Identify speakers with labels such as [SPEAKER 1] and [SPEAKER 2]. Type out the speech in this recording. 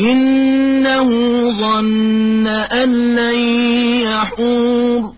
[SPEAKER 1] إنه ظن أن لن يحور.